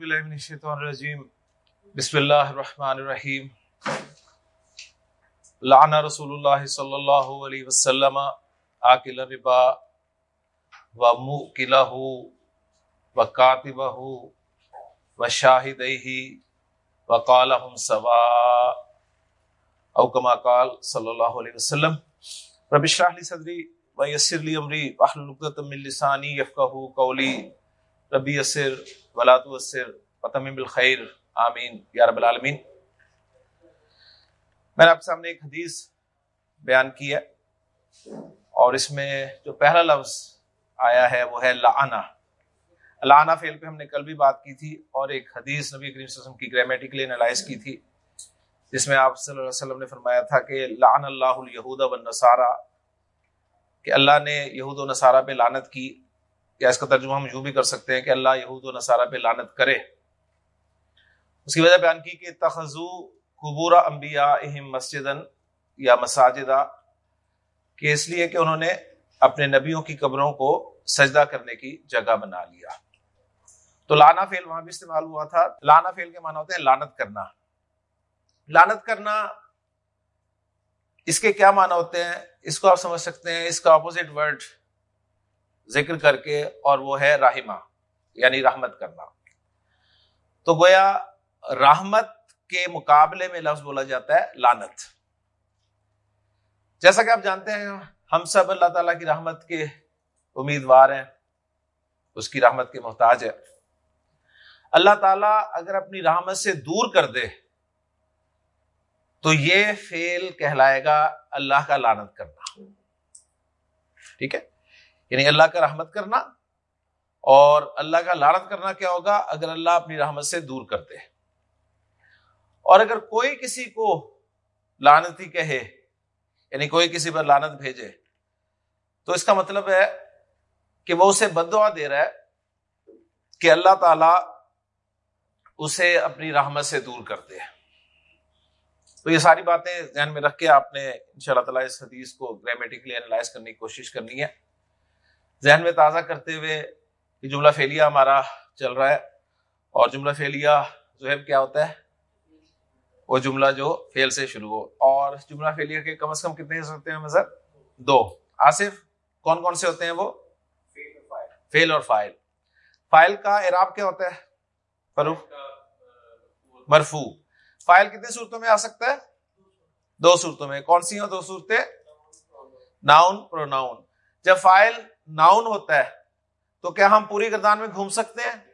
باللہ من الشیطان الرجیم. بسم اللہ الرحمن الرحیم. لعن رسول اللہ صلی اللہ علیہ وسلم آکل الربا وموکلہ وکاتبہ وشاہدہ وقالہم سوا. او کما قال صلی اللہ علیہ وسلم. رب اشرح لی صدری ویسر لی امری واحلل عقدۃ من لسانی یفقهوا قولی. ربی یسر ولا تؤثر وتمم بالخیر آمین، یا رب العالمین۔ میں نے آپ کے سامنے ایک حدیث بیان کی ہے اور اس میں جو پہلا لفظ آیا ہے وہ ہے لعنا لعنا فعل پہ ہم نے کل بھی بات کی تھی اور ایک حدیث نبی کریم صلی اللہ علیہ وسلم کی گرامیٹیکلی انالائز کی تھی، جس میں آپ صلی اللہ علیہ وسلم نے فرمایا تھا کہ لعن اللہ الیہود والنصارى کہ اللہ نے یہود و نصارہ پہ لعنت کی یا اس کا ترجمہ ہم یوں بھی کر سکتے ہیں کہ اللہ یہود و نصارہ پہ لعنت کرے۔ اس کی وجہ بیان کی کہ تخذو قبور انبیاء مسجدن یا مساجدہ کہ اس لیے کہ انہوں نے اپنے نبیوں کی قبروں کو سجدہ کرنے کی جگہ بنا لیا۔ تو لانا فیل وہاں بھی استعمال ہوا تھا۔ لانا فیل کے معنی ہوتے ہیں لانت کرنا۔ لانت کرنا اس کے کیا معنی ہوتے ہیں؟ اس کو آپ سمجھ سکتے ہیں، اس کا اپوزٹ ورڈ ذکر کر کے اور وہ ہے راہمہ یعنی رحمت کرنا۔ تو گویا رحمت کے مقابلے میں لفظ بولا جاتا ہے لانت جیسا کہ آپ جانتے ہیں، ہم سب اللہ تعالیٰ کی رحمت کے امیدوار ہیں، اس کی رحمت کے محتاج ہے اللہ تعالیٰ اگر اپنی رحمت سے دور کر دے، تو یہ فیل کہلائے گا اللہ کا لانت کرنا۔ ٹھیک ہے؟ یعنی اللہ کا رحمت کرنا اور اللہ کا لانت کرنا کیا ہوگا؟ اگر اللہ اپنی رحمت سے دور کر دے اور اگر کوئی کسی کو لانتی کہے یعنی کوئی کسی پر لانت بھیجے، تو اس کا مطلب ہے کہ وہ اسے بدعا دے رہا ہے کہ اللہ تعالی اسے اپنی رحمت سے دور کر دے تو یہ ساری باتیں ذہن میں رکھ کے آپ نے ان شاء اللہ تعالیٰ اس حدیث کو گرامیٹکلی اینالائز کرنے کی کوشش کرنی ہے۔ ذہن میں تازہ کرتے ہوئے یہ جملہ فیلیا ہمارا چل رہا ہے اور جملہ فیلیا جو ہے کیا ہوتا ہے؟ وہ جملہ جو فیل سے شروع ہو۔ اور جملہ فیلیا کے کم از کم کتنے ہوتے ہیں مذہب دو۔ آصف، کون کون سے ہوتے ہیں وہ؟ فیل اور فائل۔ فائل کا اعراب کیا ہوتا ہے؟ فروخ مرفو فائل کتنی صورتوں میں آ سکتا ہے؟ دو صورتوں میں۔ کون سی ہیں دو صورتیں؟ Noun, pronoun. جب فائل ناؤن ہوتا ہے، تو کیا ہم پوری گردان میں گھوم سکتے ہیں؟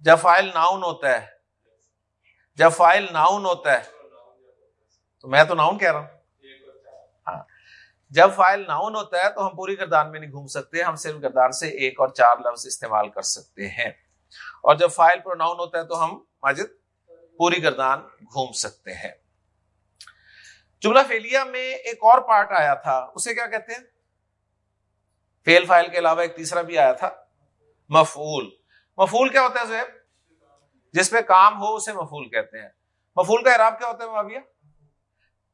جب فائل ناؤن ہوتا ہے۔ جب فائل ناؤن ہوتا ہے۔ تو میں تو ناؤن کہہ رہا ہوں۔ ہاں۔ جب فائل ناؤن ہوتا ہے تو ہم پوری گردان میں نہیں گھوم سکتے، ہم صرف گردان سے ایک اور چار لفظ استعمال کر سکتے ہیں۔ اور جب فائل پر ناؤن ہوتا ہے تو ہم ماجد پوری گردان گھوم سکتے ہیں۔ جملہ فیلیا میں ایک اور پارٹ آیا تھا، اسے کیا کہتے ہیں؟ فیل فائل کے علاوہ ایک تیسرا بھی آیا تھا مفول مفول کیا ہوتا ہے زیب جس پہ کام ہو اسے مفول کہتے ہیں۔ مفول کا اعراب کیا ہوتا ہے معاویہ؟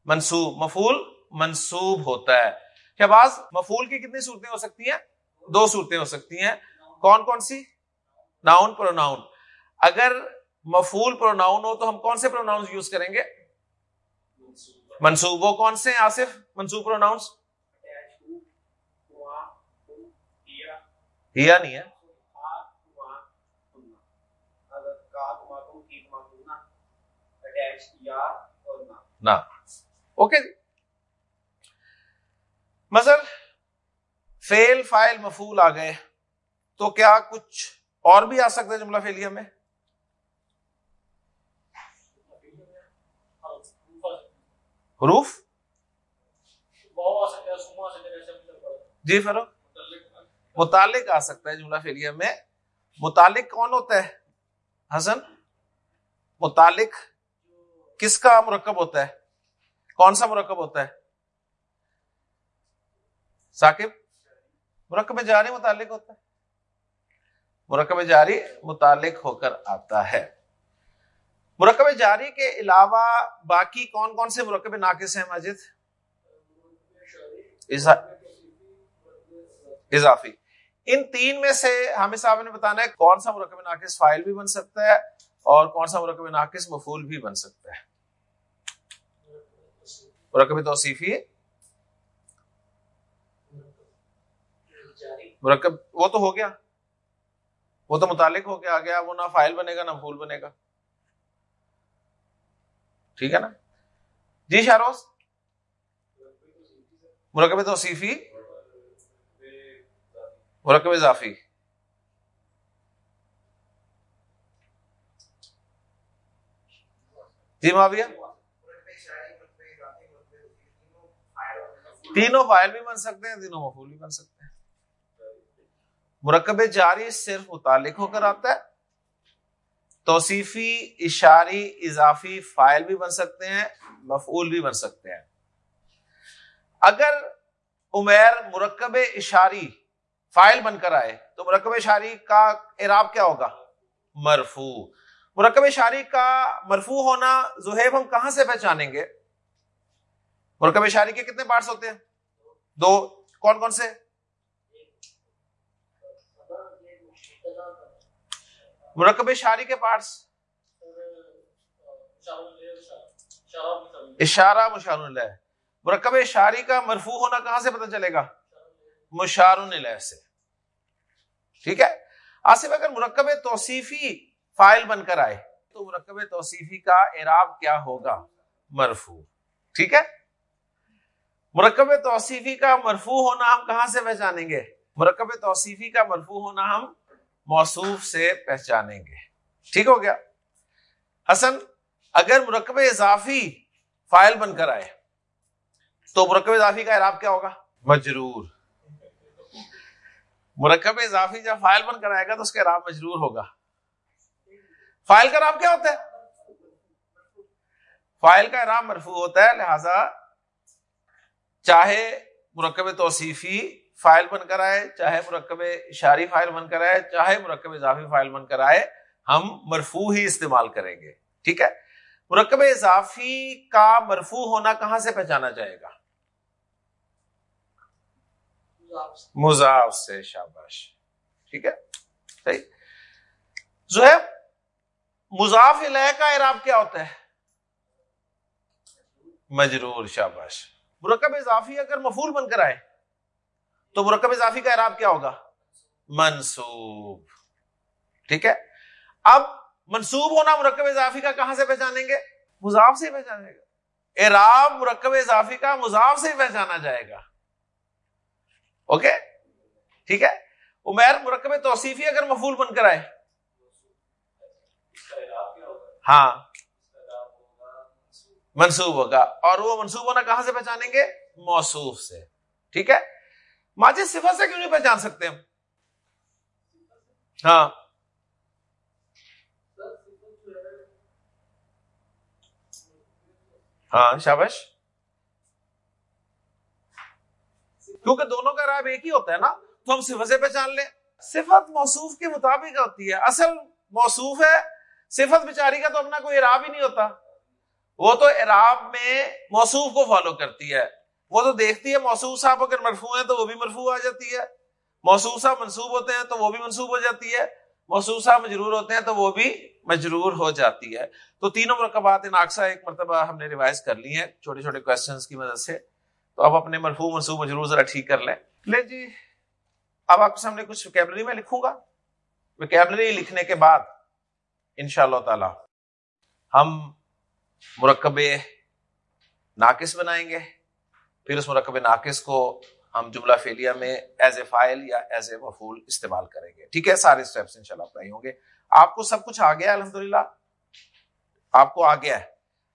منصوب۔ مفول منصوب ہوتا ہے۔ شہباز مفول کی کتنی صورتیں ہو سکتی ہیں؟ دو صورتیں ہو سکتی ہیں۔ کون کون سی؟ Noun, pronoun. اگر مفول پروناؤن ہو تو ہم کون سے پروناؤن یوز کریں گے؟ منصوب۔ وہ کون سے ہیں آصف؟ منصوب پروناؤنس ہیا نہیں ہے۔ نہ۔ اوکے۔ جی مزر فیل فائل مفول آ گئے۔ تو کیا کچھ اور بھی آ سکتا ہے جملہ فیلیا میں؟ حروف؟ جی فروخ متعلق آ سکتا ہے جملہ فیلیا میں۔ متعلق کون ہوتا ہے؟ حسن، متعلق کس کا مرکب ہوتا ہے؟ کون سا مرکب ہوتا ہے؟ ثاقب، مرکب جاری، متعلق ہوتا ہے۔ مرکب جاری، متعلق ہو کر آتا ہے۔ مرکب جاری کے علاوہ باقی کون کون سے مرکب ناقص ہیں ماجد؟ اضافی۔ ان تین میں سے ہمیں صاحب نے بتانا ہے کون سا مرکب ناقص فائل بھی بن سکتا ہے اور کون سا مرکب ناقص مفول بھی بن سکتا ہے۔ مرکب توصیفی؟ مرکب، وہ تو ہو گیا۔ وہ تو متعلق ہو کے آ گیا، وہ نہ فائل بنے گا، نہ پھول بنے گا۔ ٹھیک ہے نا؟ جی شاروز مرکب توصیفی؟ مرکب اضافی۔ جی معاویہ؟ تینوں فائل بھی بن سکتے ہیں، تینوں مفول بھی بن سکتے ہیں۔ مرکب جاری صرف متعلق ہو کر آتا ہے، توصیفی، اشاری، اضافی فائل بھی بن سکتے ہیں، مفعول بھی بن سکتے ہیں۔ اگر عمیر مرکب اشاری فائل بن کر آئے، تو مرکب اشاری کا اعراب کیا ہوگا؟ مرفو مرکب اشاری کا مرفو ہونا زہیب ہم کہاں سے پہچانیں گے؟ مرکب اشاری کے کتنے پارٹس ہوتے ہیں؟ دو۔ کون کون سے؟ مرکب شاری کے پارٹس۔ اشارہ مشار اللہ مرکب شاری کا مرفوع ہونا کہاں سے پتہ چلے گا؟ مشار اللہ سے۔ ٹھیک ہے؟ آصف اگر مرکب توصیفی فائل بن کر آئے، تو مرکب توصیفی کا اعراب کیا ہوگا؟ مرفو ٹھیک ہے؟ مرکب توصیفی کا مرفوع ہونا ہم کہاں سے پہچانیں گے؟ مرکب توصیفی کا مرفوع ہونا ہم موصوف سے پہچانیں گے۔ ٹھیک ہو گیا؟ حسن، اگر مرکب اضافی فائل بن کر آئے، تو مرکب اضافی کا اعراب کیا ہوگا؟ مجرور۔ مرکب اضافی جب فائل بن کر آئے گا تو اس کا اعراب مجرور ہوگا۔ فائل کا اعراب کیا ہوتا ہے؟ فائل کا اعراب مرفوع ہوتا ہے، لہذا چاہے مرکب توصیفی فائل بن کر آئے، چاہے مرکب اشاری فائل بن کر آئے، چاہے مرکب اضافی فائل بن کر آئے، ہم مرفو ہی استعمال کریں گے۔ ٹھیک ہے؟ مرکب اضافی کا مرفو ہونا کہاں سے پہچانا جائے گا؟ مضاف سے شاباش۔ ٹھیک ہے؟ صحیح۔ زہیب مضاف علیہ کا اعراب کیا ہوتا ہے؟ مجرور شاباش۔ مرکب اضافی اگر مفول بن کر آئے، تو مرکب اضافی کا اعراب کیا ہوگا؟ منصوب۔ ٹھیک ہے؟ اب منصوب ہونا مرکب اضافی کا کہاں سے پہچانیں گے؟ مضاف سے پہچانے گا اعراب مرکب اضافی کا مضاف سے پہچانا جائے گا۔ اوکے؟ ٹھیک ہے؟ عمیر، مرکب توصیفی اگر مفول بن کر آئے۔ ہاں۔ منصوب ہوگا۔ اور وہ منصوب ہونا کہاں سے پہچانیں گے؟ موصوف سے۔ ٹھیک ہے؟ ماجد صفت سے کیوں نہیں پہچان سکتے ہم؟ ہاں۔ ہاں شابش کیونکہ دونوں کا راب ایک ہی ہوتا ہے نا، تو ہم صفت سے پہچان لیں۔ صفت موصوف کے مطابق ہوتی ہے۔ اصل موصوف ہے، صفت بیچاری کا تو اپنا کوئی عراب ہی نہیں ہوتا۔ وہ تو عراب میں موصوف کو فالو کرتی ہے۔ وہ تو دیکھتی ہے، موصوف صاحب اگر مرفوع ہیں تو وہ بھی مرفوع آ جاتی ہے۔ موصوف صاحب منصوب ہوتے ہیں تو وہ بھی منصوب ہو جاتی ہے۔ موصوف صاحب مجرور ہوتے ہیں تو وہ بھی مجرور ہو جاتی ہے۔ تو تینوں مرکبات ناقصہ ایک مرتبہ ہم نے ریوائز کر لی ہیں۔ چھوٹے چھوٹے کوشچنس کی مدد سے۔ تو اب اپنے مرفوع منصوب مجرور ذرا ٹھیک کر لیں۔ لے جی اب آپ کے سامنے کچھ ویکیبلری میں لکھوں گا۔ ویکیبلری لکھنے کے بعد ان شاء اللہ تعالی ہم مرکب ناقص بنائیں گے۔ پھر اس مرکب ناقص کو ہم جملہ فیلیا میں ایز اے فائل یا ایز اے مفول استعمال کریں گے۔ ٹھیک ہے، سارے اسٹیپس ان شاء اللہ اپلائی ہوں گے۔ آپ کو سب کچھ آ گیا الحمد للہ آپ کو آ گیا ہے۔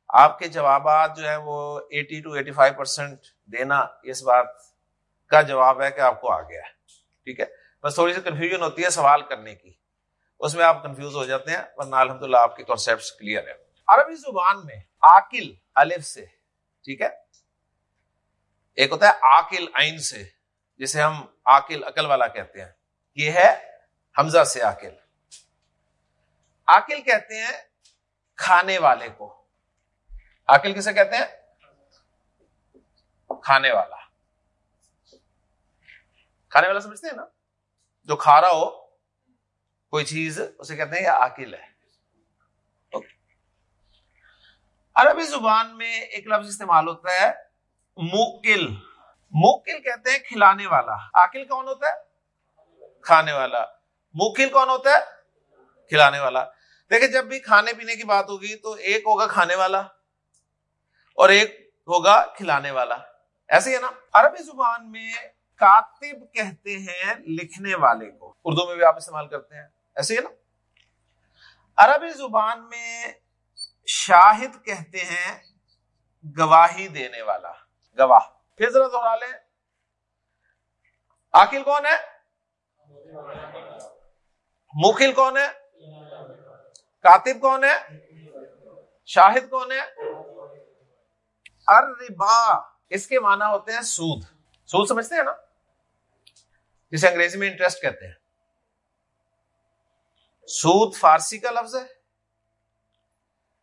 آپ کے جوابات جو ہے وہ eighty to eighty five percent دینا اس بات کا جواب ہے کہ آپ کو آ گیا ہے۔ ٹھیک ہے؟ بس تھوڑی سی کنفیوژن ہوتی ہے سوال کرنے کی۔ اس میں آپ کنفیوز ہو جاتے ہیں، ورنہ الحمد للہ آپ کے کانسیپٹ کلیئر ہے۔ عربی زبان میں آکل الف سے، ٹھیک ہے؟ ایک ہوتا ہے آکل عین سے، جسے ہم آکل عقل والا کہتے ہیں۔ یہ ہے حمزہ سے آکل آکل کہتے ہیں کھانے والے کو۔ آکل کسے کہتے ہیں؟ کھانے والا۔ کھانے والا سمجھتے ہیں نا؟ جو کھا رہا ہو، کوئی چیز اسے کہتے ہیں یہ آکل ہے۔ عربی زبان میں ایک لفظ استعمال ہوتا ہے، موکل۔ موکل کہتے ہیں کھلانے والا۔ آکل کون ہوتا ہے؟ کھانے والا۔ موکل کون ہوتا ہے؟ کھلانے والا۔ دیکھیں، جب بھی کھانے پینے کی بات ہوگی تو ایک ہوگا کھانے والا اور ایک ہوگا کھلانے والا۔ ایسے ہے نا، عربی زبان میں کاتب کہتے ہیں لکھنے والے کو۔ اردو میں بھی آپ استعمال کرتے ہیں۔ ایسے ہے نا۔ عربی زبان میں شاہد کہتے ہیں گواہی دینے والا۔ گواہ۔ پھر ذرا دوہرا لیں۔ آکل کون ہے؟ مکل کون ہے؟ کاتب کون ہے؟ شاہد کون ہے؟ اربا اس کے معنی ہوتے ہیں سود۔ سود سمجھتے ہیں نا؟ جسے انگریزی میں انٹرسٹ کہتے ہیں۔ سود فارسی کا لفظ ہے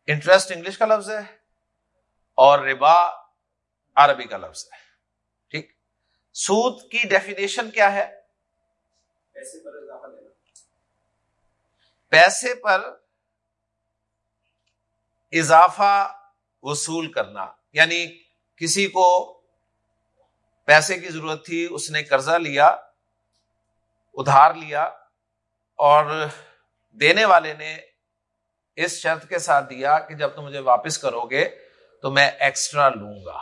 انٹرسٹ انگلش کا لفظ ہے اور ربا عربی کا لفظ ہے۔ ٹھیک۔ سود کی ڈیفینیشن کیا ہے؟ پیسے پر اضافہ وصول کرنا یعنی کسی کو پیسے کی ضرورت تھی، اس نے قرضہ لیا، ادھار لیا، اور دینے والے نے اس شرط کے ساتھ دیا کہ جب تم مجھے واپس کرو گے تو میں ایکسٹرا لوں گا۔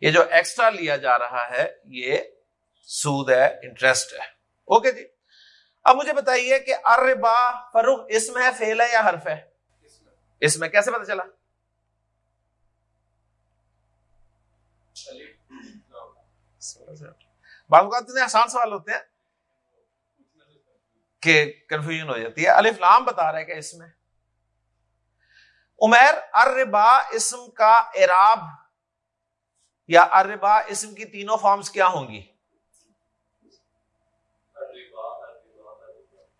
یہ جو ایکسٹرا لیا جا رہا ہے، یہ سود ہے انٹرسٹ ہے۔ اوکے جی۔ اب مجھے بتائیے کہ اربا فروخ اس میں ہے فیل ہے یا حرف ہے؟ اس میں۔ کیسے پتا چلا؟ بعض اوقات اتنے آسان سوال ہوتے ہیں کہ کنفیوژن ہو جاتی ہے۔ الف لام بتا رہے کہ اس میں۔ عمیر اربا اسم کا اعراب یا اربا اسم کی تینوں فارمز کیا ہوں گی؟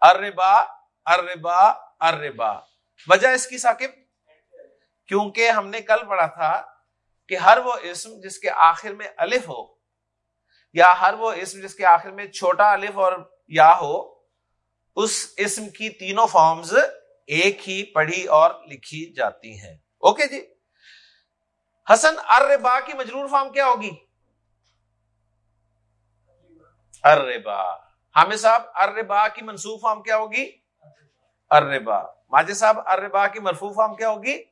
اربا اربا اربا وجہ اس کی ثاقب؟ کیونکہ ہم نے کل پڑھا تھا کہ ہر وہ اسم جس کے آخر میں الف ہو یا ہر وہ اسم جس کے آخر میں چھوٹا الف اور یا ہو، اس اسم کی تینوں فارمز ایک ہی پڑھی اور لکھی جاتی ہیں۔ اوکے جی۔ حسن اربا کی مجرور فارم کیا ہوگی؟ اربا حامد صاحب اربا کی منصوب فارم کیا ہوگی؟ اربا ماجد صاحب اربا کی مرفو فارم کیا ہوگی؟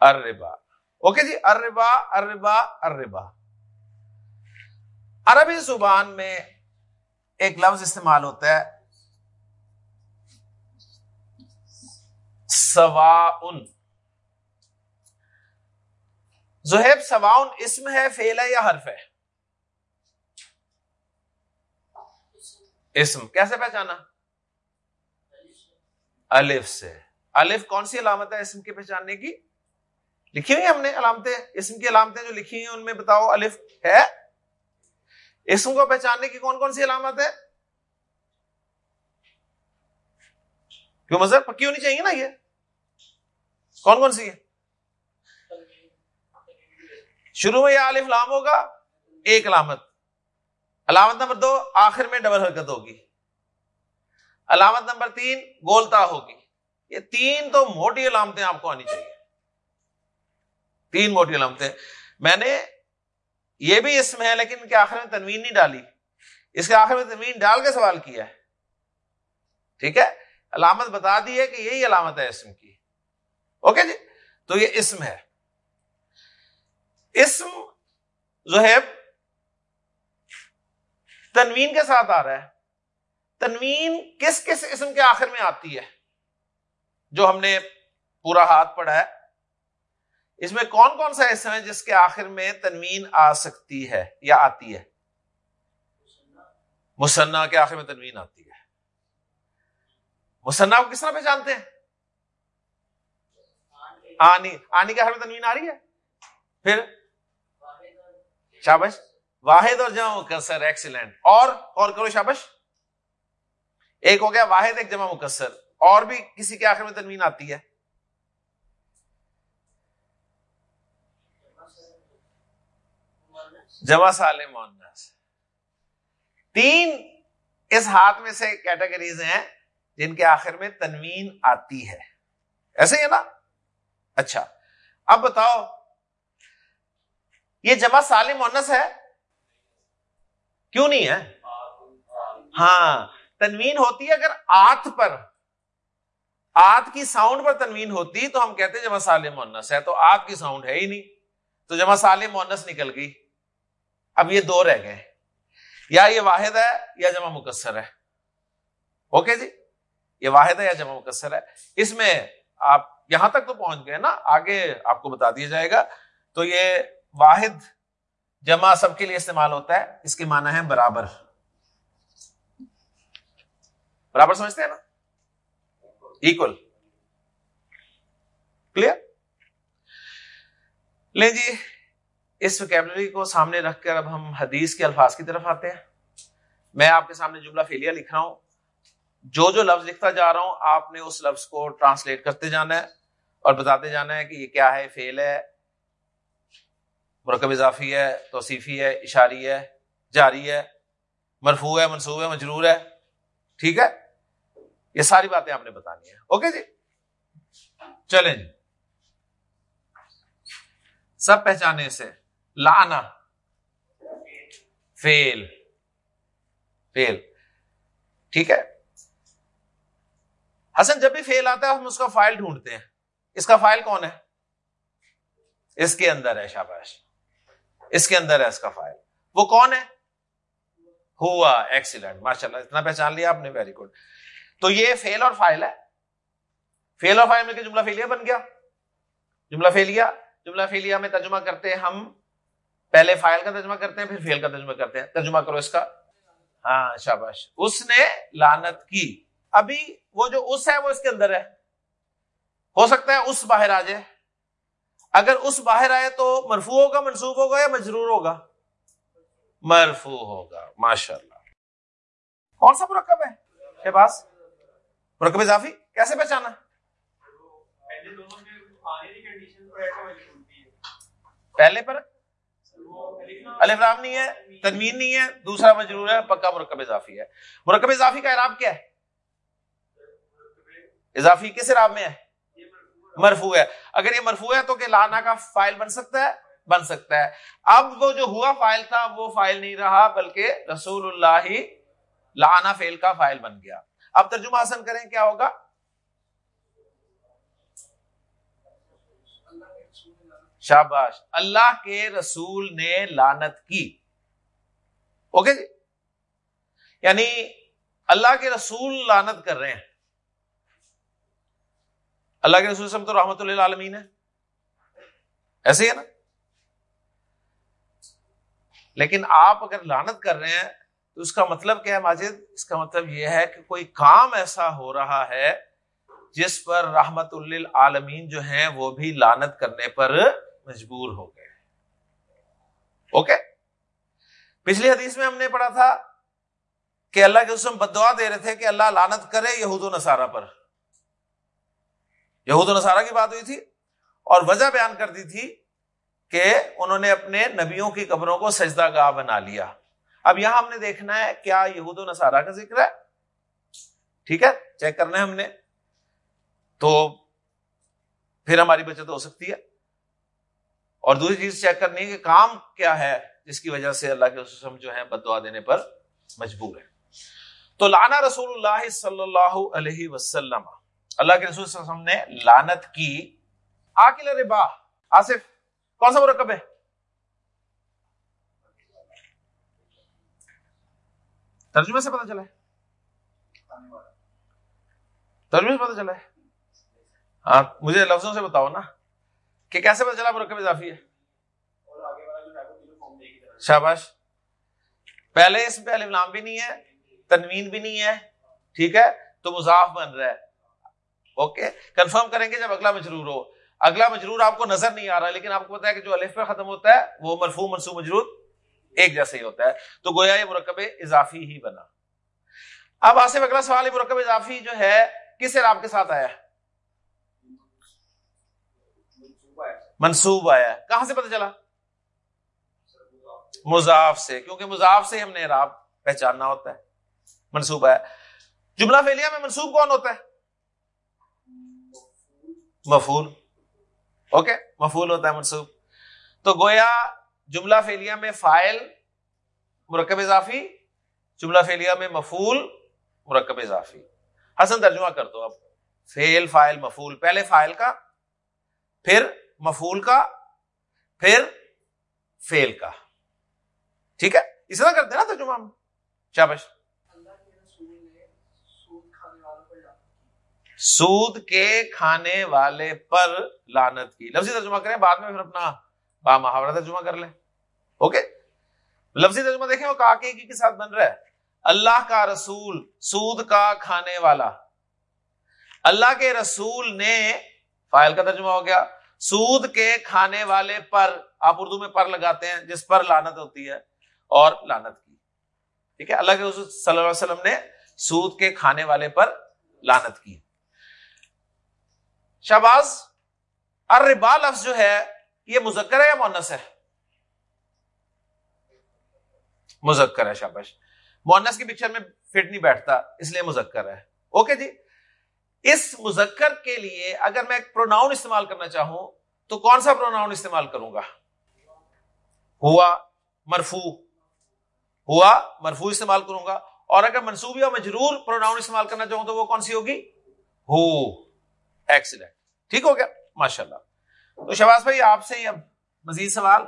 اربا اوکے جی اربا اربا اربا عربی زبان میں ایک لفظ استعمال ہوتا ہے۔ سوا زہیب، سواؤن اسم ہے فیل ہے یا حرف ہے؟ اسم۔ کیسے پہچانا؟ الف سے۔ الف کون سی علامت ہے اسم کے پہچاننے کی؟ لکھی ہوئی ہم نے علامتیں، اسم کی علامتیں جو لکھی ہوئی ان میں بتاؤ، الف ہے اسم کو پہچاننے کی کون کون سی علامت ہے؟ کیوں مذہب؟ پکی ہونی چاہیے نا یہ۔ کون کون سی ہے شروع میں یہ الف لام ہوگا، ایک علامت۔ علامت نمبر دو، آخر میں ڈبل حرکت ہوگی۔ علامت نمبر تین، گولتا ہوگی۔ یہ تین تو موٹی علامتیں آپ کو آنی چاہیے۔ تین موٹی علامتیں۔ میں نے یہ بھی اس میں ہے لیکن ان کے آخر میں تنوین نہیں ڈالی۔ اس کے آخر میں تنوین ڈال کے سوال کیا ہے۔ ٹھیک ہے؟ علامت بتا دی ہے کہ یہی علامت ہے اسم کی۔ اوکے جی؟ تو یہ اسم ہے۔ اسم زہیب تنوین کے ساتھ آ رہا ہے۔ تنوین کس کس اسم کے آخر میں آتی ہے؟ جو ہم نے پورا ہاتھ پڑھا ہے۔ اس میں کون کون سا اسم ہے جس کے آخر میں تنوین آ سکتی ہے یا آتی ہے؟ مسنا کے آخر میں تنوین آتی ہے۔ مسنا کو کس طرح پہچانتے ہیں؟ آنی آنی کے آخر میں تنوین آ رہی ہے۔ پھر؟ شابش؟ واحد اور جمع مکسر ایکسیلنٹ اور اور کرو شابش؟ ایک ہو گیا واحد، ایک جمع مکسر۔ اور بھی کسی کے آخر میں تنوین آتی ہے۔ جمع سال مونس تین اس ہاتھ میں سے کیٹیگریز ہیں جن کے آخر میں تنوین آتی ہے۔ ایسے ہی ہے نا؟ اچھا۔ اب بتاؤ، یہ جمع سالم مونس ہے، کیوں نہیں ہے؟ ہاں تنوین ہوتی ہے اگر آت پر۔ آت کی ساؤنڈ پر تنوین ہوتی تو ہم کہتے جمع سالم مونس ہے، تو آت کی ساؤنڈ ہے ہی نہیں۔ تو جمع سالم مونس نکل گئی۔ اب یہ دو رہ گئے یا یہ واحد ہے یا جمع مکسر ہے۔ اوکے جی؟ یہ واحد ہے یا جمع مکسر ہے۔ اس میں آپ یہاں تک تو پہنچ گئے نا، آگے آپ کو بتا دیا جائے گا۔ تو یہ واحد جمع سب کے لیے استعمال ہوتا ہے، اس کے معنی ہے برابر۔ برابر سمجھتے ہیں نا؟ ایکول کلیئر لیں جی۔ اس ویکیبلری کو سامنے رکھ کر اب ہم حدیث کے الفاظ کی طرف آتے ہیں۔ میں آپ کے سامنے جملہ فیلیا لکھ رہا ہوں۔ جو جو لفظ لکھتا جا رہا ہوں، آپ نے اس لفظ کو ٹرانسلیٹ کرتے جانا ہے اور بتاتے جانا ہے کہ یہ کیا ہے فیل ہے، مرکب اضافی ہے، توصیفی ہے، اشاری ہے، جاری ہے، مرفوع ہے، منصوب ہے، مجرور ہے۔ ٹھیک ہے؟ یہ ساری باتیں آپ نے بتانی ہے اوکے جی؟ چلیں جی۔ سب پہچانے سے لانا فیل فیل ٹھیک ہے؟ حسن، جب بھی فیل آتا ہے، ہم اس کا فائل ڈھونڈتے ہیں۔ اس کا فائل کون ہے؟ اس کے اندر ہے شاباش۔ اس کے اندر ہے اس کا فائل۔ وہ کون ہے؟ ہوا۔ ایکسیلنٹ ماشاء اللہ اتنا پہچان لیا آپ نے۔ ویری گڈ تو یہ فیل اور فائل ہے۔ فیل اور فائل میں کہ جملہ فیلیا بن گیا۔ جملہ فیلیا جملہ فیلیا میں ترجمہ کرتے ہیں ہم۔ پہلے فائل کا ترجمہ کرتے ہیں، پھر فیل کا ترجمہ کرتے ہیں۔ ترجمہ کرو اس کا۔ ہاں شاباش۔ اس نے لانت کی۔ ابھی وہ جو اس ہے، وہ اس کے اندر ہے۔ ہو سکتا ہے اس باہر آ جائے۔ اگر اس باہر آئے تو مرفو ہوگا، منسوخ ہوگا یا مجرور ہوگا؟ مرفو ہوگا۔ ماشاء اللہ کون سا مرکب ہے کے پاس مرکب اضافی؟ کیسے پہچانا؟ پہلے پر الفرام نہیں ہے، تنوین نہیں ہے، دوسرا مجرور ہے، پکا مرکب اضافی ہے۔ مرکب اضافی کا اعراب کیا ہے؟ اضافی کس اعراب میں ہے؟ مرفو ہے۔ اگر یہ مرفو ہے تو کہ لانا کا فائل بن سکتا ہے، بن سکتا ہے۔ اب وہ جو ہوا فائل تھا، وہ فائل نہیں رہا، بلکہ رسول اللہ لانا فیل کا فائل بن گیا۔ اب ترجمہ حسن کریں، کیا ہوگا؟ شاباش، اللہ کے رسول نے لانت کی۔ اوکے جی؟ یعنی اللہ کے رسول لانت کر رہے ہیں۔ اللہ کے رسول سم تو رحمت اللہ عالمین ہے ایسے ہی ہے نا؟ لیکن آپ اگر لانت کر رہے ہیں تو اس کا مطلب کیا ہے ماجد؟ اس کا مطلب یہ ہے کہ کوئی کام ایسا ہو رہا ہے جس پر رحمت اللہ عالمین جو ہیں وہ بھی لانت کرنے پر مجبور ہو گئے اوکے پچھلی حدیث میں ہم نے پڑھا تھا کہ اللہ کے اسم بدعا دے رہے تھے کہ اللہ لانت کرے یہود و نصارہ پر۔ یہود و نصارہ کی بات ہوئی تھی اور وجہ بیان کر دی تھی کہ انہوں نے اپنے نبیوں کی قبروں کو سجدہ گاہ بنا لیا۔ اب یہاں ہم نے دیکھنا ہے کیا یہود و نصارہ کا ذکر ہے۔ ٹھیک ہے؟ چیک کرنا ہے ہم نے۔ تو پھر ہماری بچت ہو سکتی ہے۔ اور دوسری چیز چیک کرنی ہے کہ کام کیا ہے جس کی وجہ سے اللہ کے جو ہے بدعا دینے پر مجبور ہے تو لانا رسول اللہ صلی اللہ علیہ وسلم، اللہ کے رسول صلی اللہ علیہ وسلم نے لانت کی۔ آکل ربا، آصف، کون سا مرکب ہے؟ ترجمے سے پتا چلا ہے؟ ترجمے سے پتا چلا ہے؟ ہاں مجھے لفظوں سے بتاؤ نا۔ کہ کیسے پتا چلا مرکب اضافی ہے؟ شاباش، پہلے اس پہ نام بھی نہیں ہے، تنوین بھی نہیں ہے، ٹھیک ہے؟ تو مضاف بن رہا ہے۔ اوکے؟ کنفرم کریں گے جب اگلا مجرور ہو۔ اگلا مجرور آپ کو نظر نہیں آ رہا، لیکن آپ کو پتا ہے کہ جو الف پہ ختم ہوتا ہے، وہ مرفو منصوب مجرور ایک جیسا ہی ہوتا ہے۔ تو گویا یہ مرکب اضافی ہی بنا۔ اب آصف، اگلا سوال مرکب اضافی جو ہے، کس آپ کے ساتھ آیا؟ منصوب آیا کہاں سے پتا چلا؟ مضاف سے، کیونکہ مضاف سے ہم نے راب پہچاننا ہوتا ہے۔ منصوبہ ہے۔ جملہ فیلیا میں منصوب کون ہوتا ہے؟ مفول اوکے مفول ہوتا ہے منصوب تو گویا جملہ فیلیا میں فائل، مرکب اضافی۔ جملہ فیلیا میں مفول مرکب اضافی۔ حسن ترجمہ کر دو اب۔ فیل فائل مفول پہلے فائل کا، پھر مفول کا، پھر فیل کا۔ ٹھیک ہے؟ اس طرح کرتے نا ترجمہ ہم۔ شابش سود کے کھانے والے پر لانت کی۔ لفظی ترجمہ کریں، بعد میں پھر اپنا با محاورہ ترجمہ کر لیں۔ اوکے؟ لفظی ترجمہ دیکھیں، وہ کاکے کی کے ساتھ بن رہا ہے۔ اللہ کا رسول سود کا کھانے والا۔ اللہ کے رسول نے، فائل کا ترجمہ ہو گیا۔ سود کے کھانے والے پر آپ اردو میں پر لگاتے ہیں، جس پر لانت ہوتی ہے اور لانت کی۔ ٹھیک ہے، اللہ کے رسول صلی اللہ علیہ وسلم نے سود کے کھانے والے پر لانت کی۔ شہباز اربا لفظ جو ہے، یہ مذکر ہے یا مونس ہے؟ مذکر ہے شابش مونس کی پکچر میں فٹ نہیں بیٹھتا، اس لیے مذکر ہے۔ اوکے جی؟ اس مذکر کے لیے اگر میں پروناؤن استعمال کرنا چاہوں تو کون سا پروناؤن استعمال کروں گا؟ ہوا مرفو ہوا مرفو استعمال کروں گا۔ اور اگر منصوب یا مجرور پروناؤن استعمال کرنا چاہوں تو وہ کون سی ہوگی؟ ہو۔ ایکسیلنٹ ٹھیک ہو گیا؟ ماشاء اللہ تو شہباز بھائی، آپ سے اب مزید سوال۔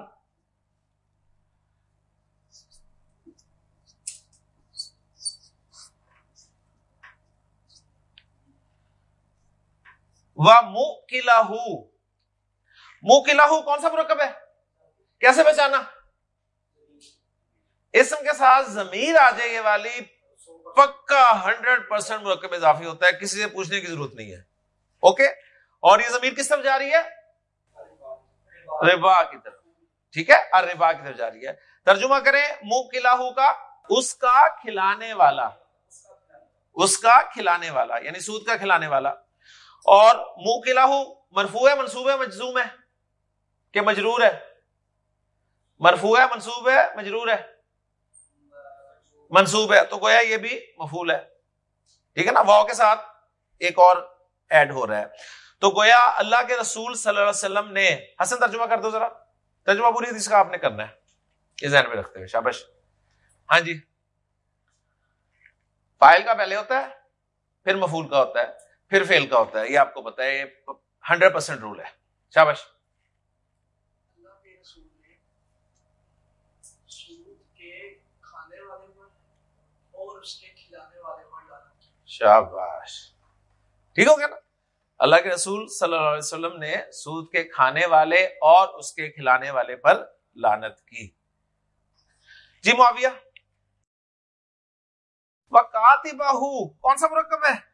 منہ قلعہ منہ قلعہ کون سا مرکب ہے؟ کیسے پہچانا اسم کے ساتھ زمیر آ جائے یہ والی، پکا ہنڈریڈ پرسینٹ مرکب اضافی ہوتا ہے، کسی سے پوچھنے کی ضرورت نہیں ہے۔ اوکے؟ اور یہ زمیر کس طرف جا رہی ہے؟ ربا کی طرف۔ ٹھیک ہے؟ اور ربا کی طرف جا رہی ہے۔ ترجمہ کریں منہ قلعہ کا، اس کا کھلانے والا۔ اس کا کھلانے والا یعنی سود کا کھلانے والا۔ اور منہ قلعہ مرفوع ہے، منصوب ہے، مجزوم ہے، کہ مجرور ہے۔ مرفوع ہے، منصوب ہے، مجرور ہے۔ منصوب ہے، تو گویا یہ بھی مفول ہے۔ ٹھیک ہے نا؟ واؤ کے ساتھ ایک اور ایڈ ہو رہا ہے۔ تو گویا اللہ کے رسول صلی اللہ علیہ وسلم نے، حسن ترجمہ کر دو ذرا۔ ترجمہ پوری حدیث کا آپ نے کرنا ہے۔ یہ ذہن میں رکھتے ہوئے، شابش۔ ہاں جی۔ فائل کا پہلے ہوتا ہے، پھر مفول کا ہوتا ہے۔ پھر فیل کا ہوتا ہے، یہ آپ کو پتا ہے ہنڈریڈ پرسینٹ رول ہے۔ شابش شاباش۔ ٹھیک ہو گیا نا؟ اللہ کے رسول صلی اللہ علیہ وسلم نے سود کے کھانے والے اور اس کے کھلانے والے پر لانت کی۔ جی معاویہ۔ باہو کون سا مرکب ہے؟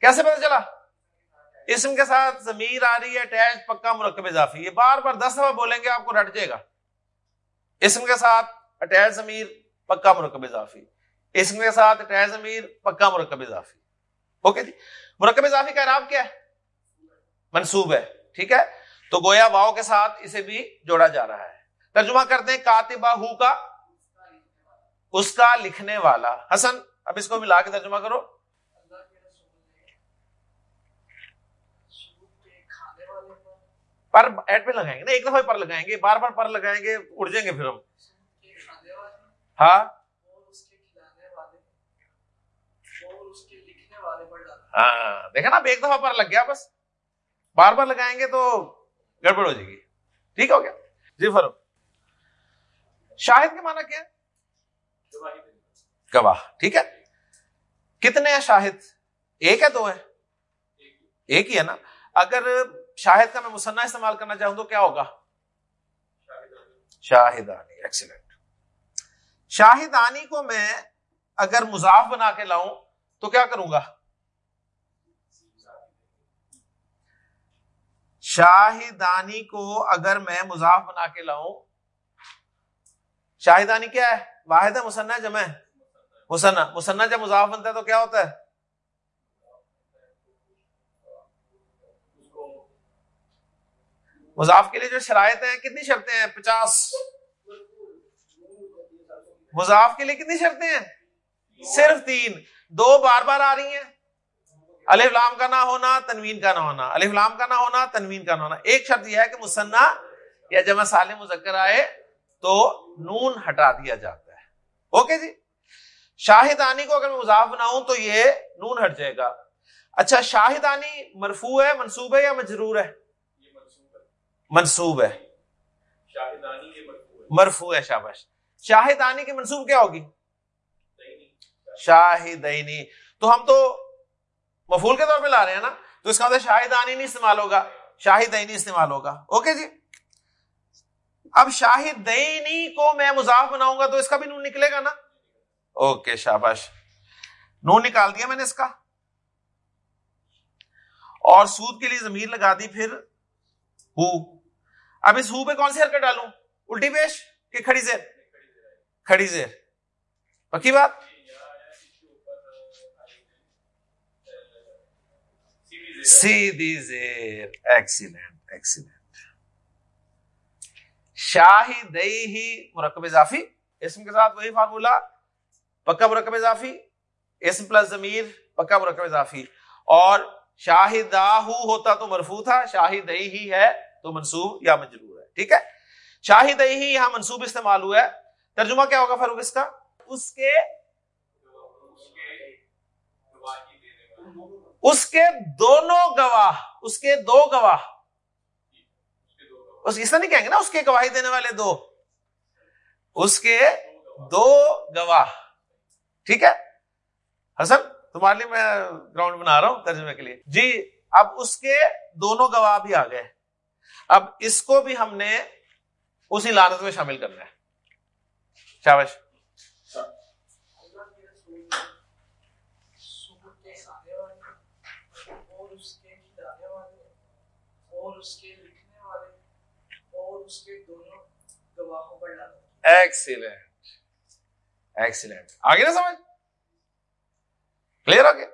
کیسے پتا چلا؟ اسم کے ساتھ زمیر آ رہی ہے ٹیچ پکا، مرکب اضافی، یہ بار بار دس دفعہ بولیں گے آپ کو رٹ جائے گا۔ اسم کے ساتھ اٹیچ زمیر پکا، مرکب اضافی۔ اسم کے ساتھ اٹیچ زمیر پکا، مرکب اضافی۔ اوکے جی؟ مرکب اضافی کا اعراب کیا ہے؟ منصوب ہے، ٹھیک ہے؟ تو گویا واؤ کے ساتھ اسے بھی جوڑا جا رہا ہے۔ ترجمہ کرتے ہیں کاتبہ ہو کا، اس کا لکھنے والا۔ حسن، اب اس کو ملا کے ترجمہ کرو۔ پر ایڈ پہ لگائیں گے نا ایک دفعہ پر لگائیں گے بار بار پر لگائیں گے اڑ جائیں گے پھر ہم ہاں ہاں دیکھا نا ایک دفعہ پر لگ گیا بس بار بار لگائیں گے تو گڑبڑ ہو جائے گی ٹھیک ہو گیا جی فروخ شاہد کے معنی کیا گواہ ٹھیک ہے کتنے ہیں شاہد ایک ہے دو ہے ایک ہی ہے نا اگر شاہد کا میں مسنہ استعمال کرنا چاہوں تو کیا ہوگا؟ شاہدانی ایکسیلنٹ شاہدانی کو میں اگر مضاف بنا کے لاؤں تو کیا کروں گا؟ شاہدانی کو اگر میں مضاف بنا کے لاؤں، شاہدانی کیا ہے؟ واحد ہے مسنہ جمع مسنہ مسنہ جب مضاف بنتا ہے تو کیا ہوتا ہے؟ مضاف کے لیے جو شرائط ہیں، کتنی شرطیں ہیں؟ پچاس۔ مضاف کے لیے کتنی شرطیں ہیں؟ صرف تین۔ دو بار بار آ رہی ہیں۔ الف لام کا نہ ہونا، تنوین کا نہ ہونا۔ الف لام کا نہ ہونا، تنوین کا نہ ہونا۔ ایک شرط یہ ہے کہ مسنا یا جمع سالم مذکر آئے تو نون ہٹا دیا جاتا ہے۔ اوکے جی؟ شاہد آنی کو اگر میں مضاف بناؤں تو یہ نون ہٹ جائے گا۔ اچھا شاہد آنی مرفو ہے، منصوب ہے یا مجرور ہے؟ منصوب ہے۔ مرفو ہے شابش شاہد آنی کی منصوب کیا ہوگی؟ شاہدینی۔ تو ہم تو مفول کے طور پہ لا رہے ہیں نا تو اس کا مطلب شاہد آنی نہیں استعمال ہوگا شاہد استعمال ہوگا۔ اوکے جی؟ اب شاہد دینی کو میں مضاف بناؤں گا تو اس کا بھی نون نکلے گا نا۔ اوکے شاباش۔ نون نکال دیا میں نے اس کا۔ اور سود کے لیے زمین لگا دی پھر۔ ہو۔ اب اس ہو پہ کون سی حرکت ڈالوں؟ الٹی پیش کہ کھڑی زیر؟ کھڑی زیر۔ پکی بات؟ سیدھی زیر۔ ایکسیلنٹ ایکسیلنٹ شاہد ہی مرکب اضافی، اسم کے ساتھ وہی فارمولا۔ پکا مرکب اضافی، اسم پلس ضمیر، پکا مرکب اضافی۔ اور شاہد ہوتا تو مرفو تھا شاہد ہی ہے۔ تو منصوب یا مجرور ہے، ٹھیک ہے؟ شاہد ہی یہاں منصوب استعمال ہوا ہے ترجمہ کیا ہوگا فروغ اس کا؟ اس کے اس کے دونوں گواہ، اس کے دو گواہ۔ اس طرح نہیں کہیں گے نا؟ اس کے گواہی دینے والے دو۔ اس کے دو گواہ۔ ٹھیک ہے؟ حسن، تمہارے لیے میں گراؤنڈ بنا رہا ہوں ترجمے کے لیے۔ جی اب اس کے دونوں گواہ بھی آ گئے۔ اب اس کو بھی ہم نے اسی لانت میں شامل کرنا ہے۔ شابش ایکسیلنٹ ایکسیلنٹ آگے نا سمجھ؟ کلیئر آگے؟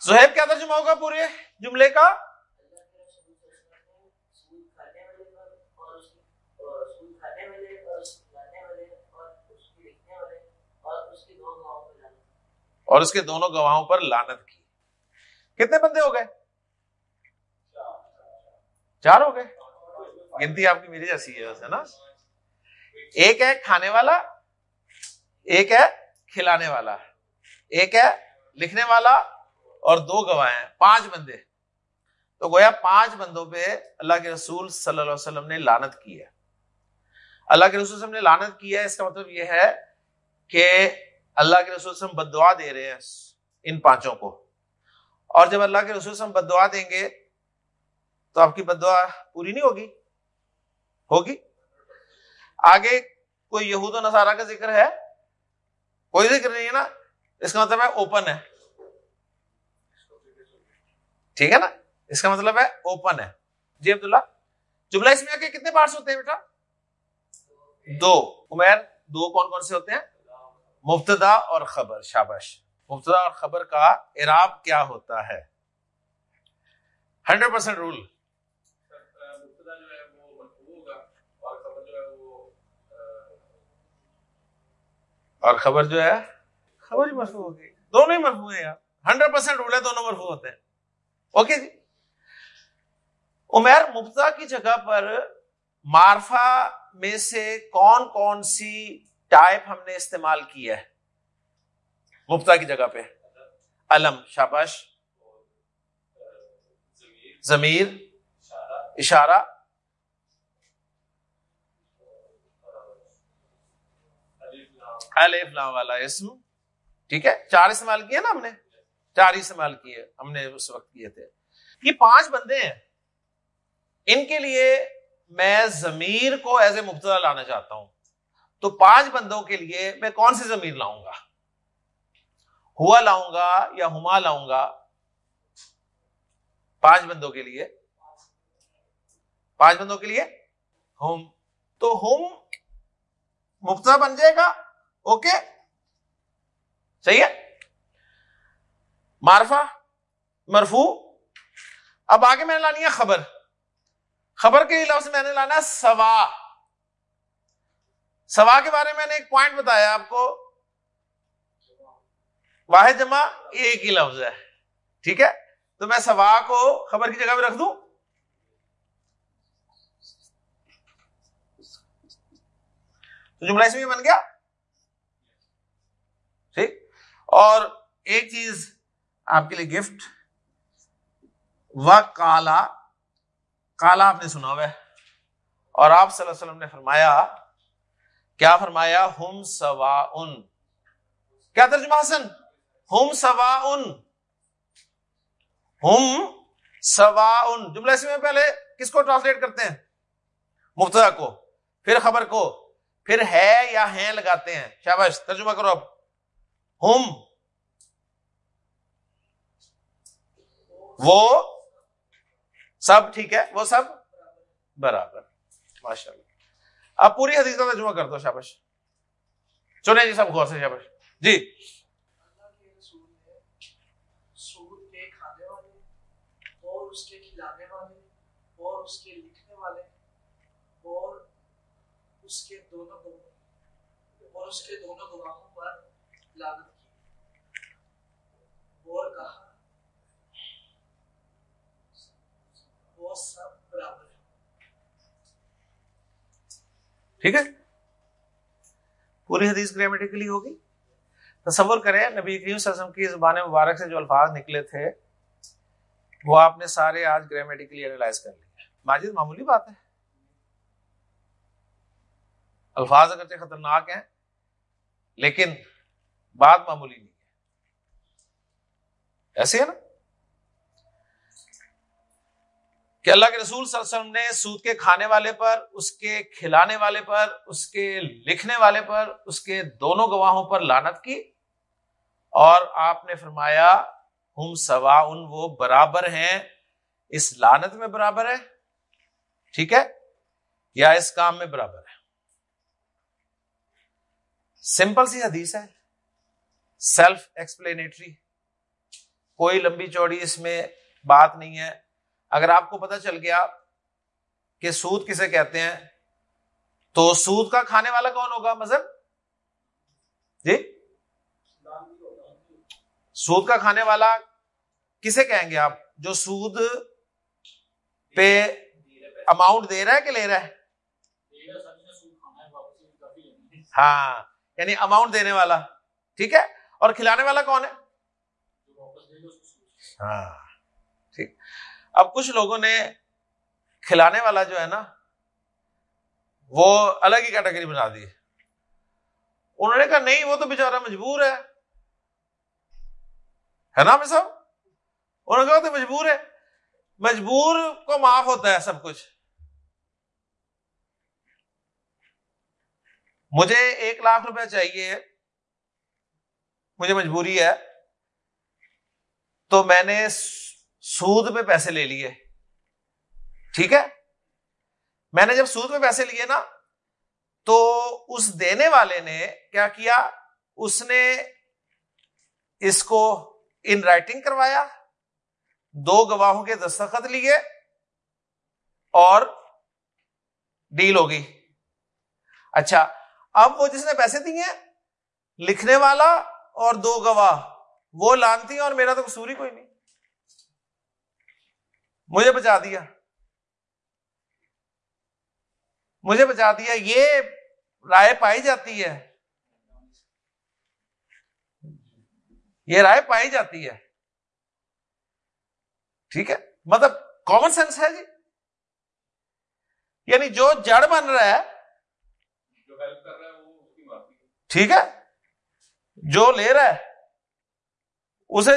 سہیب کیا ترجمہ ہوگا پورے جملے کا؟ اور اس کے دونوں گواہوں پر لانت کی۔ کتنے بندے ہو گئے؟ چار ہو گئے۔ گنتی آپ کی میری جیسی ہے نا؟ ایک ہے کھانے والا، ایک ہے کھلانے والا، ایک ہے لکھنے والا اور دو گواہ ہیں، پانچ بندے۔ تو گویا پانچ بندوں پہ اللہ کے رسول صلی اللہ علیہ وسلم نے لانت کی ہے۔ اللہ کے رسول نے لانت کی ہے، اس کا مطلب یہ ہے کہ اللہ کے رسول وسلم بد دعا دے رہے ہیں ان پانچوں کو۔ اور جب اللہ کے رسول وسلم بد دعا دیں گے، تو آپ کی بد دعا پوری نہیں ہوگی؟ ہوگی؟ آگے کوئی یہود و نصارہ کا ذکر ہے؟ کوئی ذکر نہیں ہے نا؟ اس کا مطلب ہے اوپن ہے۔ ٹھیک ہے نا؟ اس کا مطلب ہے اوپن ہے۔ جی عبداللہ، جملہ اس میں آ کے کتنے پارٹس ہوتے ہیں بیٹا؟ دو۔ عمیر دو کون کون سے ہوتے ہیں؟ مبتدا اور خبر شابش مبتدا اور خبر کا اراب کیا ہوتا ہے؟ Hundred percent rule. اور خبر جو ہے خبر ہی مرفو ہوگی دونوں ہی مرفو ہیں یار۔ ہنڈریڈ پرسینٹ رول ہے دونوں مرفو ہوتے ہیں۔ اوکے جی۔ عمیر مبتدا کی جگہ پر مارفا میں سے کون کون سی ٹائپ ہم نے استعمال کی ہے۔ مفتا کی جگہ پہ۔ علم، شاباش۔ ضمیر۔ اشارہ۔ الف لام والا اسم۔ ٹھیک ہے؟ چار استعمال کیے نا ہم نے؟ چار ہی استعمال کیے۔ ہم نے اس وقت کیے تھے۔ یہ پانچ بندے ہیں۔ ان کے لیے میں ضمیر کو ایز اے مبتلا لانا چاہتا ہوں۔ تو پانچ بندوں کے لیے میں کون سی ضمیر لاؤں گا؟ ہوا لاؤں گا یا ہما لاؤں گا؟ پانچ بندوں کے لیے۔ پانچ بندوں کے لیے؟ ہوم تو ہوم مبتلا بن جائے گا۔ اوکے؟ صحیح ہے؟ مارفا مرفو اب آگے میں نے لانی ہے خبر۔ خبر کے لفظ میں نے لانا سوا۔ سوا کے بارے میں نے ایک پوائنٹ بتایا آپ کو۔ واحد جمع ایک ہی لفظ ہے۔ ٹھیک ہے؟ تو میں سوا کو خبر کی جگہ پہ رکھ دوں۔ تو جملہ اس میں بن گیا۔ ٹھیک؟ اور ایک چیز آپ کے لیے گفٹ و کالا کالا آپ نے سنا ہوا ہے۔ اور آپ صلی اللہ علیہ وسلم نے فرمایا کیا فرمایا؟ ہم سوا ان کیا ترجمہ حسن؟ ہم سوا ان ہم سوا ان جملہ اس میں پہلے کس کو ٹرانسلیٹ کرتے ہیں؟ مبتدا کو۔ پھر خبر کو۔ پھر ہے یا ہیں لگاتے ہیں۔ شابش ترجمہ کرو اب۔ ہم۔ وہ سب ٹھیک ہے؟ وہ سب برابر۔ ماشاء اللہ اب پوری حدیث کا ترجمہ کر دو شابش۔ چلے جی سب غور سے شابش۔ جی۔ اس کے کھلانے والے اور اس کے لکھنے والے اور اس کے دونوں اور اس کے دونوں گواہوں پر لاگت کی۔ اور کہا، وہ سب برابر ٹھیک ہے؟ پوری حدیث گرامیٹیکلی ہوگی تصور کریں، نبی کریم صلی اللہ علیہ وسلم کی زبان مبارک سے جو الفاظ نکلے تھے، وہ آپ نے سارے آج گرامیٹیکلی اینالائز کر لیے ماجد، معمولی بات ہے۔ الفاظ اگرچہ خطرناک ہیں، لیکن بات معمولی نہیں ہے۔ ایسے ہے نا؟ کہ اللہ کے رسول صلی اللہ علیہ وسلم نے سود کے کھانے والے پر، اس کے کھلانے والے پر، اس کے لکھنے والے پر، اس کے دونوں گواہوں پر لانت کی اور آپ نے فرمایا، ہم سوا ان وہ برابر ہیں، اس لانت میں برابر ہے، ٹھیک ہے، یا اس کام میں برابر ہے۔ سمپل سی حدیث ہے سیلف ایکسپلینیٹری کوئی لمبی چوڑی اس میں بات نہیں ہے۔ اگر آپ کو پتا چل گیا کہ سود کسے کہتے ہیں، تو سود کا کھانے والا کون ہوگا مذہب جی؟ سود کا کھانے والا کسے کہیں گے آپ؟ جو سود پہ اماؤنٹ دے رہا ہے کہ لے رہا ہے؟ ہاں یعنی اماؤنٹ دینے والا، ٹھیک ہے؟ اور کھلانے والا کون ہے؟ ہاں۔ اب کچھ لوگوں نے کھلانے والا جو ہے نا، وہ الگ ہی کیٹیگری بنا دی۔ انہوں نے کہا، نہیں، وہ تو بےچارا مجبور ہے۔ نا میں سب انہوں نے کہا تو مجبور ہے۔ مجبور کو معاف ہوتا ہے سب کچھ۔ مجھے ایک لاکھ روپے چاہیے۔ مجھے مجبوری ہے۔ تو میں نے سود پہ پیسے لے لیے۔ ٹھیک ہے؟ میں نے جب سود پہ پیسے لیے نا، تو اس دینے والے نے کیا کیا؟ اس نے اس کو ان رائٹنگ کروایا۔ دو گواہوں کے دستخط لیے اور ڈیل ہوگی اچھا اب وہ جس نے پیسے دیے، لکھنے والا اور دو گواہ، وہ لانتی ہیں اور میرا تو قصور ہی کوئی نہیں۔ مجھے بچا دیا۔ مجھے بچا دیا۔ یہ رائے پائی جاتی ہے۔ یہ رائے پائی جاتی ہے۔ ٹھیک ہے؟ مطلب کامن سینس ہے جی۔ یعنی جو جڑ بن رہا ہے ٹھیک ہے؟ جو لے رہا ہے اسے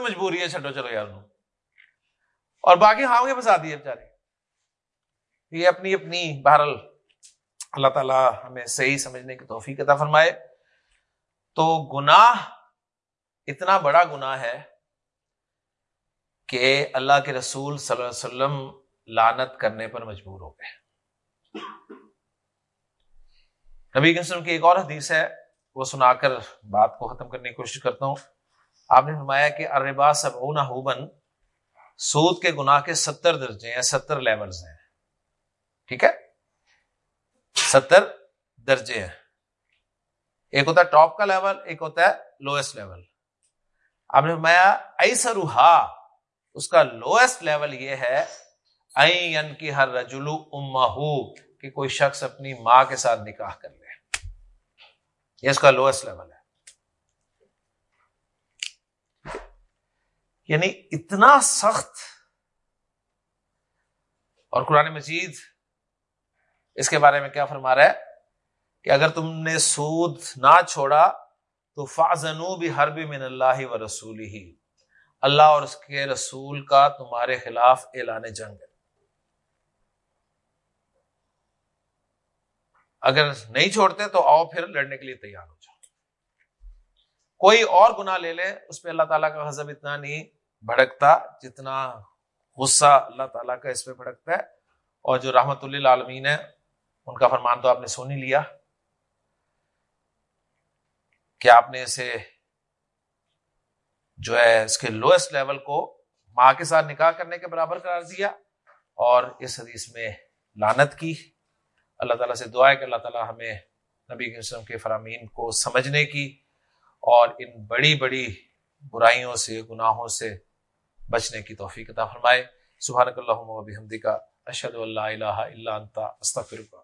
مجبوری ہے چھٹو چلو یار اور باقی ہاں کے پھنسا دیے بےچارے یہ اپنی اپنی بہرل اللہ تعالیٰ ہمیں صحیح سمجھنے کی توفیق عطا فرمائے۔ تو گناہ اتنا بڑا گناہ ہے کہ اللہ کے رسول صلی اللہ علیہ وسلم لانت کرنے پر مجبور ہو گئے۔ نبی وسلم کی ایک اور حدیث ہے، وہ سنا کر بات کو ختم کرنے کی کوشش کرتا ہوں۔ آپ نے فرمایا کہ اربا سب ہوبن سود کے گناہ کے ستر درجے ہیں، ستر لیولز ہیں۔ ٹھیک ہے؟ ستر درجے ہیں۔ ایک ہوتا ہے ٹاپ کا لیول ایک ہوتا ہے لوئسٹ لیول آپ نے فرمایا ایسا روحا اس کا لوئسٹ لیول یہ ہے، این کی ہر رجولو اما کہ کوئی شخص اپنی ماں کے ساتھ نکاح کر لے۔ یہ اس کا لوئسٹ لیول ہے۔ یعنی اتنا سخت اور قرآن مجید اس کے بارے میں کیا فرما رہا ہے کہ اگر تم نے سود نہ چھوڑا تو فاضنو بھی ہر بھی من اللہ و رسول ہی اللہ اور اس کے رسول کا تمہارے خلاف اعلان جنگ ہے۔ اگر نہیں چھوڑتے تو آؤ پھر لڑنے کے لیے تیار ہو جاؤ۔ کوئی اور گنا لے لے، اس پہ اللہ تعالیٰ کا حضب اتنا نہیں۔ بھڑکتا، جتنا غصہ اللہ تعالیٰ کا اس پہ بھڑکتا ہے، اور جو رحمت اللہ عالمین ہے، ان کا فرمان تو آپ نے سونی لیا۔ کہ آپ نے اسے جو ہے، اس کے لوئسٹ لیول کو ماں کے ساتھ نکاح کرنے کے برابر قرار دیا، اور اس حدیث میں لانت کی۔ اللہ تعالیٰ سے دعا ہے کہ اللہ تعالیٰ ہمیں نبی کے وسلم کے فرامین کو سمجھنے کی، اور ان بڑی بڑی برائیوں سے، گناہوں سے بچنے کی توفیق عطا فرمائے۔ سبحانک اللہم و بحمدکا اشہد اللہ الہ الا انت، استغفرک۔